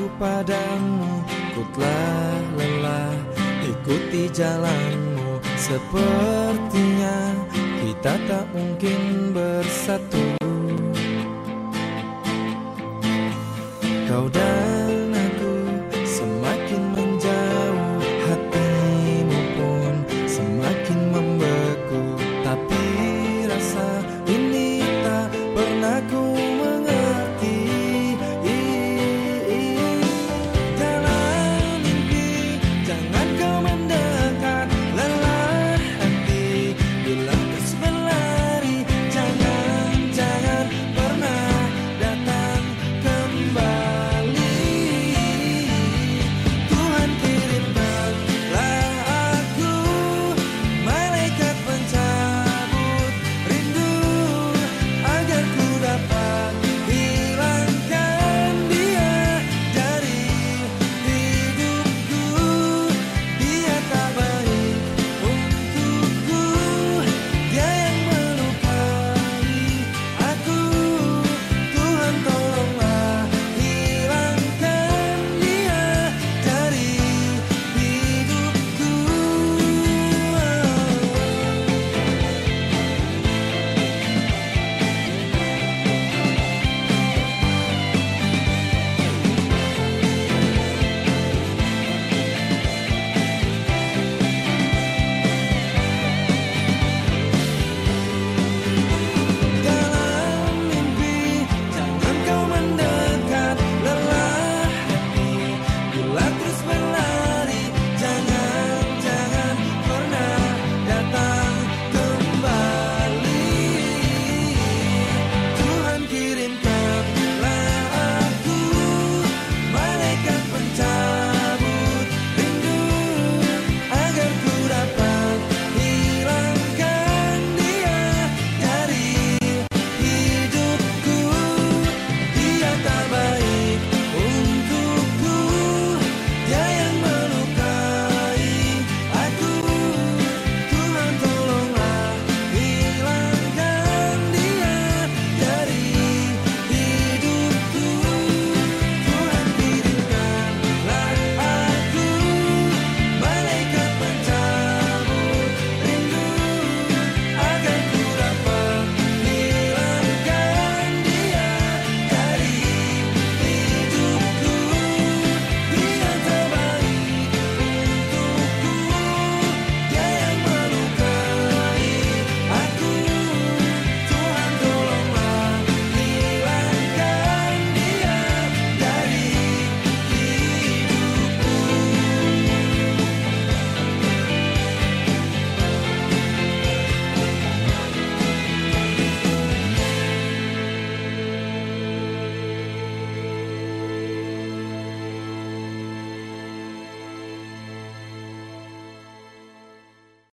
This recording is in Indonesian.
Cintaku padamu ku telah lelah Ikuti jalanmu. Sepertinya kita tak mungkin bersatu. Kau dan